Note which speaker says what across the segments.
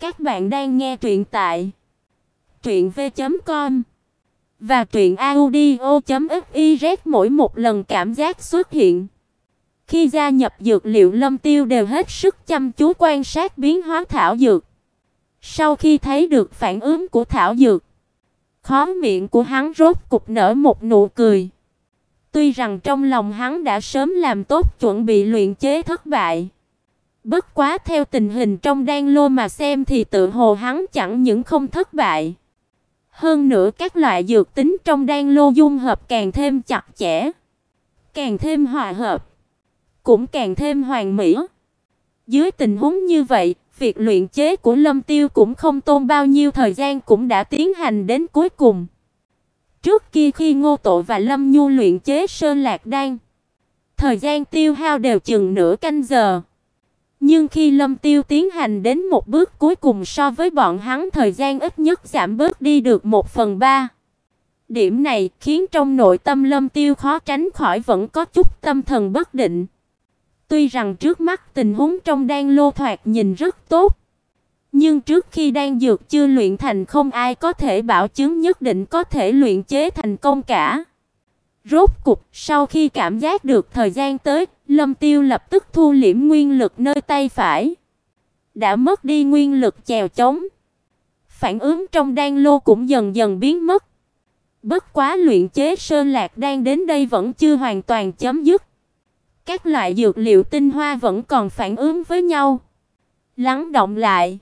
Speaker 1: Các bạn đang nghe truyện tại truyện v.com và truyện audio.fiz mỗi một lần cảm giác xuất hiện. Khi gia nhập dược liệu Lâm Tiêu đều hết sức chăm chú quan sát biến hóa thảo dược. Sau khi thấy được phản ứng của thảo dược, khóe miệng của hắn rốt cục nở một nụ cười. Tuy rằng trong lòng hắn đã sớm làm tốt chuẩn bị luyện chế thất bại, bất quá theo tình hình trong đan lô mà xem thì tự hồ hắn chẳng những không thất bại, hơn nữa các loại dược tính trong đan lô dung hợp càng thêm chặt chẽ, càng thêm hòa hợp, cũng càng thêm hoàn mỹ. Dưới tình huống như vậy, việc luyện chế của Lâm Tiêu cũng không tốn bao nhiêu thời gian cũng đã tiến hành đến cuối cùng. Trước kia khi Ngô tổ và Lâm Nhu luyện chế Sơn Lạc Đan, thời gian tiêu hao đều chừng nửa canh giờ. Nhưng khi Lâm Tiêu tiến hành đến một bước cuối cùng so với bọn hắn thời gian ít nhất giảm bớt đi được một phần ba. Điểm này khiến trong nội tâm Lâm Tiêu khó tránh khỏi vẫn có chút tâm thần bất định. Tuy rằng trước mắt tình huống trong đan lô thoạt nhìn rất tốt, nhưng trước khi đan dược chưa luyện thành không ai có thể bảo chứng nhất định có thể luyện chế thành công cả. Rốt cục, sau khi cảm giác được thời gian tới, Lâm Tiêu lập tức thu liễm nguyên lực nơi tay phải. Đã mất đi nguyên lực chèo chống. Phản ứng trong đan lô cũng dần dần biến mất. Bất quá luyện chế sơn lạc đang đến đây vẫn chưa hoàn toàn chấm dứt. Các loại dược liệu tinh hoa vẫn còn phản ứng với nhau. Lắng động lại.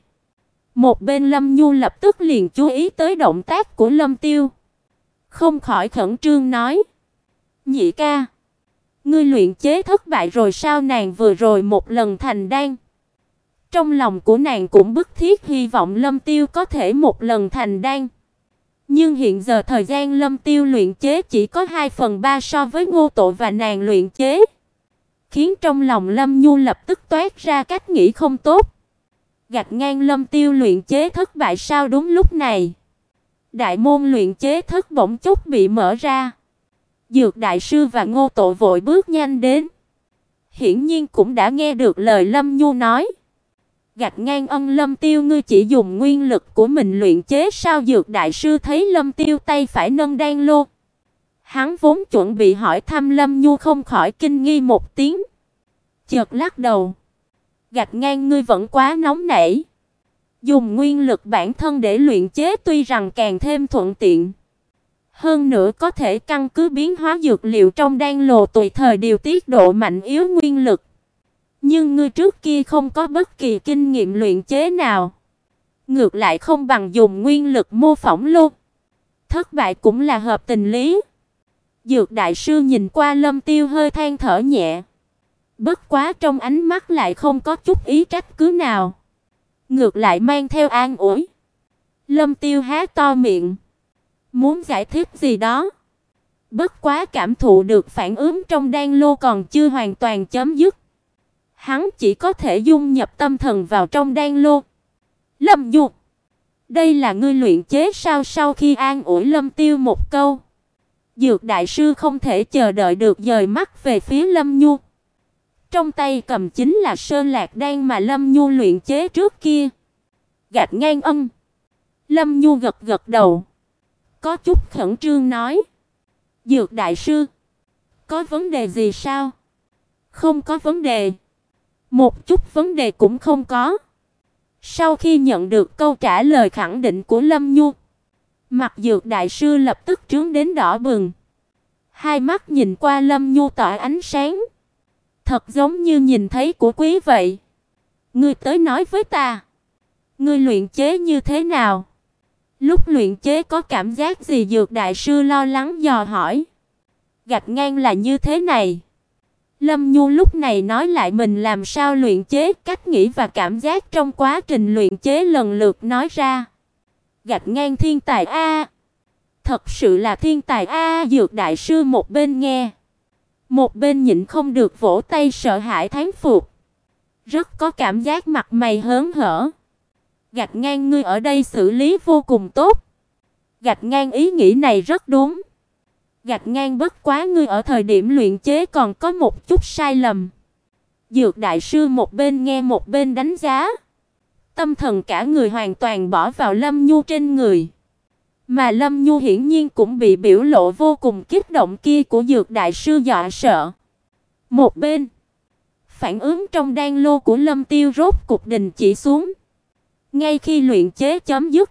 Speaker 1: Một bên Lâm Nhu lập tức liền chú ý tới động tác của Lâm Tiêu. Không khỏi khẩn trương nói: "Nhị ca, ngươi luyện chế thất bại rồi sao?" Nàng vừa rồi một lần thành đan. Trong lòng của nàng cũng bức thiết hy vọng Lâm Tiêu có thể một lần thành đan. Nhưng hiện giờ thời gian Lâm Tiêu luyện chế chỉ có 2 phần 3 so với Ngô Tội và nàng luyện chế, khiến trong lòng Lâm Nhu lập tức toát ra cách nghĩ không tốt gạt ngang Lâm Tiêu luyện chế thất bại sao đúng lúc này. Đại môn luyện chế thất bỗng chốc bị mở ra. Dược đại sư và Ngô Tổ vội bước nhanh đến. Hiển nhiên cũng đã nghe được lời Lâm Nhu nói. Gạch ngang ân Lâm Tiêu, ngươi chỉ dùng nguyên lực của mình luyện chế sao dược đại sư thấy Lâm Tiêu tay phải nâng đan lô. Hắn vốn chuẩn bị hỏi thăm Lâm Nhu không khỏi kinh nghi một tiếng. Chợt lắc đầu gạch ngang ngươi vẫn quá nóng nảy. Dùng nguyên lực bản thân để luyện chế tuy rằng càng thêm thuận tiện. Hơn nữa có thể căn cứ biến hóa dược liệu trong đan lô tùy thời điều tiết độ mạnh yếu nguyên lực. Nhưng ngươi trước kia không có bất kỳ kinh nghiệm luyện chế nào. Ngược lại không bằng dùng nguyên lực mô phỏng luôn. Thất bại cũng là hợp tình lý. Dược đại sư nhìn qua Lâm Tiêu hơi than thở nhẹ. Bất quá trong ánh mắt lại không có chút ý trách cứ nào, ngược lại mang theo an ủi. Lâm Tiêu há to miệng, muốn giải thích gì đó. Bất quá cảm thụ được phản ứng trong đan lô còn chưa hoàn toàn chấm dứt. Hắn chỉ có thể dung nhập tâm thần vào trong đan lô. Lâm Dục, đây là ngươi luyện chế sao sau khi an ủi Lâm Tiêu một câu. Dược đại sư không thể chờ đợi được dời mắt về phía Lâm Nhu. Trong tay cầm chính là sơn lạc đan mà Lâm Nhu luyện chế trước kia. Gạt ngang âm. Lâm Nhu gật gật đầu. Có chút khẩn trương nói. Dược đại sư. Có vấn đề gì sao? Không có vấn đề. Một chút vấn đề cũng không có. Sau khi nhận được câu trả lời khẳng định của Lâm Nhu, mặt dược đại sư lập tức trướng đến đỏ bừng. Hai mắt nhìn qua Lâm Nhu tỏa ánh sáng. Thật giống như nhìn thấy của quý vậy. Ngươi tới nói với ta. Ngươi luyện chế như thế nào? Lúc luyện chế có cảm giác gì dược đại sư lo lắng dò hỏi. Gạch ngang là như thế này. Lâm Nhu lúc này nói lại mình làm sao luyện chế, cách nghĩ và cảm giác trong quá trình luyện chế lần lượt nói ra. Gạch ngang thiên tài a. Thật sự là thiên tài a, dược đại sư một bên nghe, một bên nhịn không được vỗ tay sợ hãi thán phục. Rất có cảm giác mặt mày hớn hở. Gạch ngang ngươi ở đây xử lý vô cùng tốt. Gạch ngang ý nghĩ này rất đúng. Gạch ngang bất quá ngươi ở thời điểm luyện chế còn có một chút sai lầm. Dược đại sư một bên nghe một bên đánh giá. tâm thần cả người hoàn toàn bỏ vào Lâm Nhu trên người. Mà Lâm Nhu hiển nhiên cũng bị biểu lộ vô cùng kích động kia của dược đại sư dọa sợ. Một bên, phản ứng trong đan lô của Lâm Tiêu rốt cục đình chỉ xuống. Ngay khi luyện chế chấm dứt,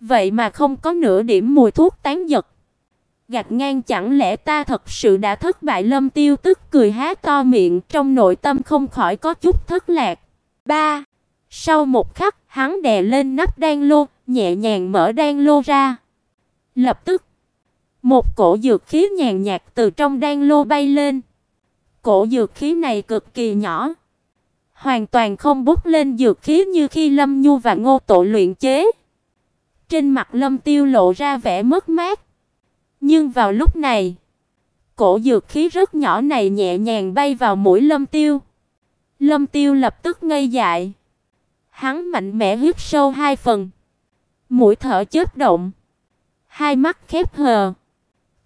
Speaker 1: vậy mà không có nửa điểm mùi thuốc tán giật. Gạt ngang chẳng lẽ ta thật sự đã thất bại Lâm Tiêu tức cười há to miệng, trong nội tâm không khỏi có chút thất lạc. 3. Sau một khắc, hắn đè lên nắp đan lô, nhẹ nhàng mở đan lô ra. Lập tức, một cổ dược khí nhàn nhạt từ trong đan lô bay lên. Cổ dược khí này cực kỳ nhỏ, hoàn toàn không bút lên dược khí như khi Lâm Nhu và Ngô Tổ luyện chế. Trên mặt Lâm Tiêu lộ ra vẻ mất mát. Nhưng vào lúc này, cổ dược khí rất nhỏ này nhẹ nhàng bay vào mũi Lâm Tiêu. Lâm Tiêu lập tức ngây dại. Hắn mạnh mẽ hít sâu hai phần. Mũi thở chớp động, hai mắt khép hờ.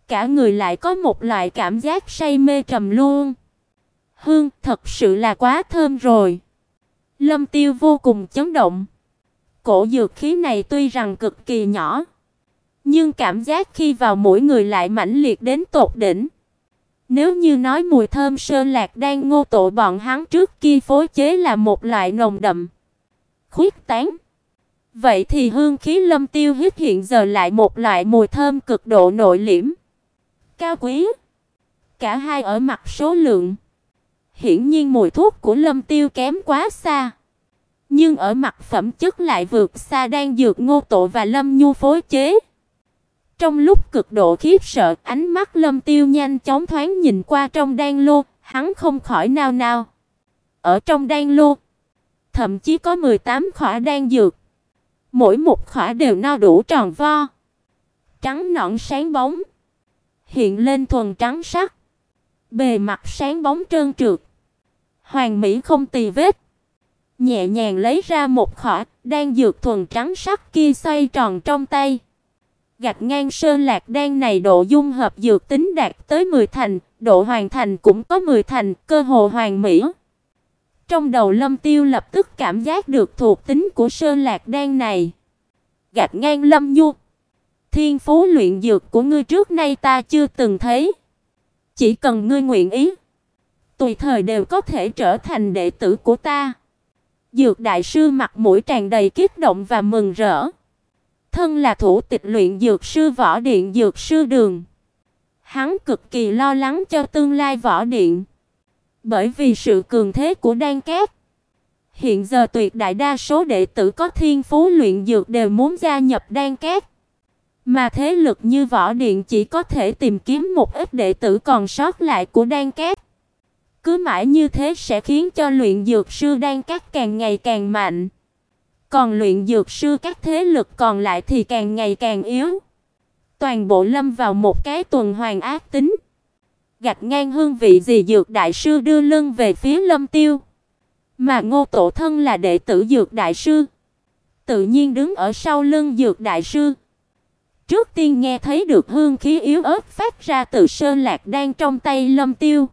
Speaker 1: Cả người lại có một loại cảm giác say mê trầm luân. Hương thật sự là quá thơm rồi. Lâm Tiêu vô cùng chấn động. Cổ dược khí này tuy rằng cực kỳ nhỏ, nhưng cảm giác khi vào mỗi người lại mãnh liệt đến tột đỉnh. Nếu như nói mùi thơm sơn lạc đang ngô tổ bọn hắn trước kia phối chế là một loại nồng đậm, khuyết tán, vậy thì hương khí Lâm Tiêu hít hiện giờ lại một loại mùi thơm cực độ nội liễm, cao quý. Cả hai ở mặt số lượng, hiển nhiên mùi thuốc của Lâm Tiêu kém quá xa nhưng ở mặt phẩm chất lại vượt xa đang dược Ngô Tổ và Lâm Nhu phối chế. Trong lúc cực độ khiếp sợ, ánh mắt Lâm Tiêu nhanh chóng thoáng nhìn qua trong đan lô, hắn không khỏi nao nao. Ở trong đan lô, thậm chí có 18 khỏa đan dược. Mỗi một khỏa đều no đủ tròn vo, trắng nõn sáng bóng, hiện lên thuần trắng sắc. Bề mặt sáng bóng trơn trượt, hoàng mỹ không tì vết nhẹ nhàng lấy ra một khỏa, đang dược thuần trắng sắc kia xoay tròn trong tay. Gạch ngang sơn lạc đan này độ dung hợp dược tính đạt tới 10 thành, độ hoàn thành cũng có 10 thành, cơ hồ hoàn mỹ. Trong đầu Lâm Tiêu lập tức cảm giác được thuộc tính của sơn lạc đan này. Gạch ngang Lâm Nhu, thiên phú luyện dược của ngươi trước nay ta chưa từng thấy. Chỉ cần ngươi nguyện ý, tùy thời đều có thể trở thành đệ tử của ta. Dược đại sư mặt mũi tràn đầy kích động và mừng rỡ. Thân là thủ tịch luyện dược sư võ điện dược sư đường. Hắn cực kỳ lo lắng cho tương lai võ điện. Bởi vì sự cường thế của đan kép. Hiện giờ tuyệt đại đa số đệ tử có thiên phú luyện dược đều muốn gia nhập đan két. Mà thế lực như võ điện chỉ có thể tìm kiếm một ít đệ tử còn sót lại của đan cát. Cứ mãi như thế sẽ khiến cho luyện dược sư đan cát càng ngày càng mạnh. Còn luyện dược sư các thế lực còn lại thì càng ngày càng yếu. Toàn bộ lâm vào một cái tuần hoàn ác tính. Gạch ngang hương vị gì dược đại sư đưa lưng về phía Lâm Tiêu. Mà Ngô Tổ thân là đệ tử dược đại sư, tự nhiên đứng ở sau lưng dược đại sư. Trước tiên nghe thấy được hương khí yếu ớt phát ra từ sơn lạc đang trong tay Lâm Tiêu.